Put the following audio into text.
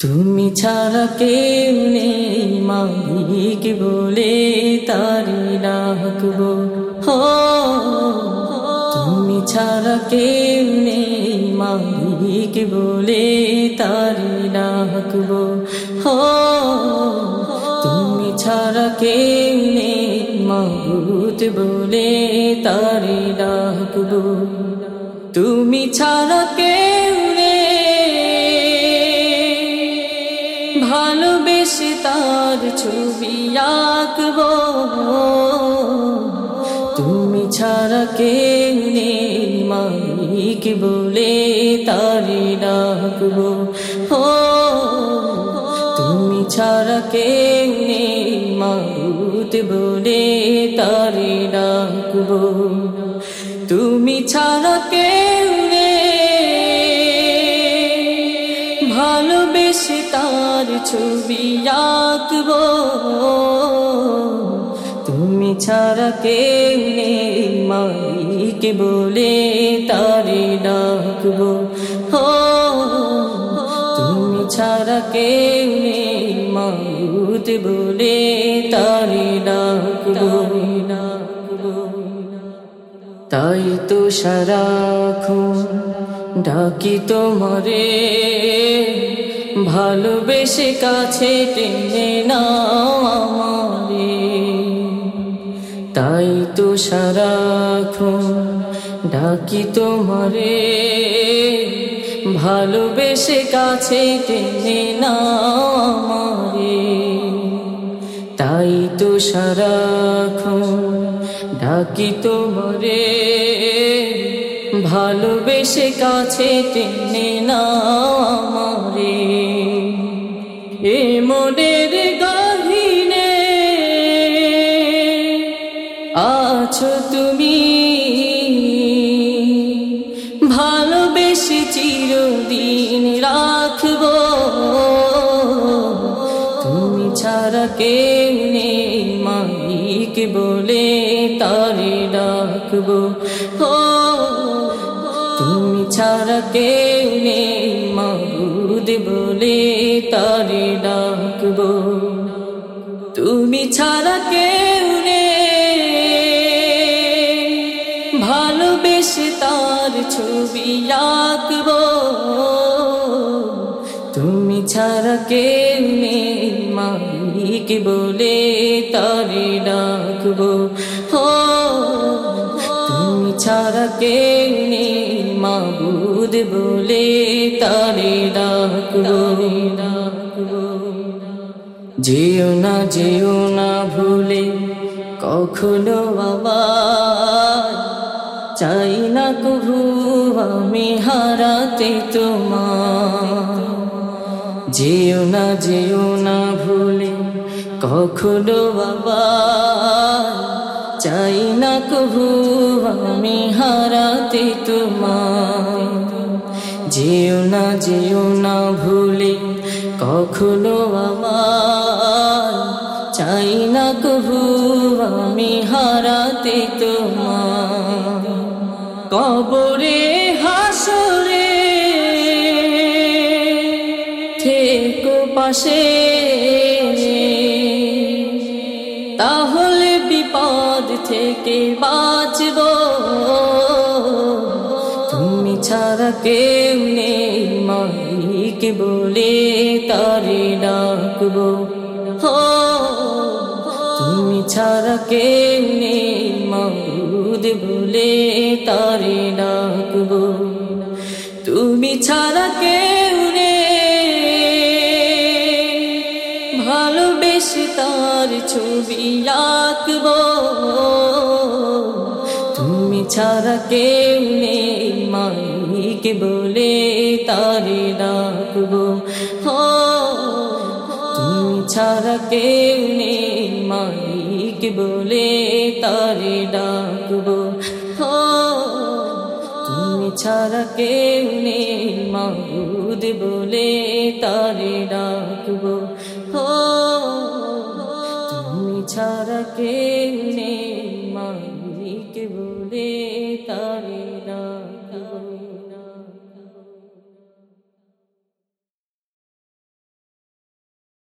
তুমি ছাড়া কেউ নেই, মালিক বলে তারি ডাকবো হো, তুমি ছাড়া কেউ নেই, মালিক বলে তারি ডাকবো হো, তুমি ছাড়া কেউ নেই মাবুত বলে তারি ডাকবো তুমি ছাড়া কেউ তার ছবি আঁকব। তুমি ছাড়া কে মালিক বলে তারি ডাকব। ও তুমি ছাড়া কে মাহুত বলে তারি ডাকব। তুমি ছাড়া কেউ ছবি আঁকব। তুমি ছাড়া কে মালিক বলে তারে ডাকব। হো, তুমি ছাড়া কে মাহুত বলে তারে ডাকব। তাই তো সারাক্ষণ ডাকি তোমারে। ভালোবেসে কাছে টেনে নাও তাই তো সারাক্ষণ ডাকি তোমারে। ভালোবেসে কাছে টেনে নাও তাই তো সারাক্ষণ ডাকি তোমারে। ভালোবেসে কাছে টেনে না আমারে। এ মনের গাহিনে আছো তুমি। ভালোবেসে চিরদিন রাখব। তুমি ছাড়া কেউ নেই, মালিক বলে তারে ডাকব। ও ছাড়া কেউ নেই। মাহুদ বলে তারে ডাকব। তুমি ছাড়া কেউ নেই। ভালোবেসে তার ছবি আঁকব। তুমি ছাড়া কেউ নেই। মালিক বলে তারে ডাকব। হো তুমি ছাড়া কেউ মাবুদ বলে তারে ডাকব। যেও না যেও না ভুলে কখনো আবার। চাই না কভু আমি হারাতে তোমার। যেও না যেও না ভুলে কখনো আবার। চাই না কভু আমি হারাতে তোমার যেও না যেও না ভুলে কখনো আমার চাই না কভু আমি হারাতে তোমার কবরে, হাসরে থেকো পাশে। বিপদ থেকে বাঁচব। তুমি ছাড়া কেউ নেই, মালিক বলে তারে ডাকব। হো, তুমি ছাড়া কেউ নেই, মাহুদ বলে তারে ডাকব। তুমি ছাড়া কেউ ভালোবেসে তার ছবি আঁকব। ছাড়া কেউ নেই। মালিক বলে তারে ডাকব। হো তুমি ছাড়া কেউ নেই। মালিক বলে তারে ডাকব। হো তুমি ছাড়া কেউ নেই। মাহুদ বলে তারে ডাকব। হো। তুমি ছাড়া কেউ নেই। তারি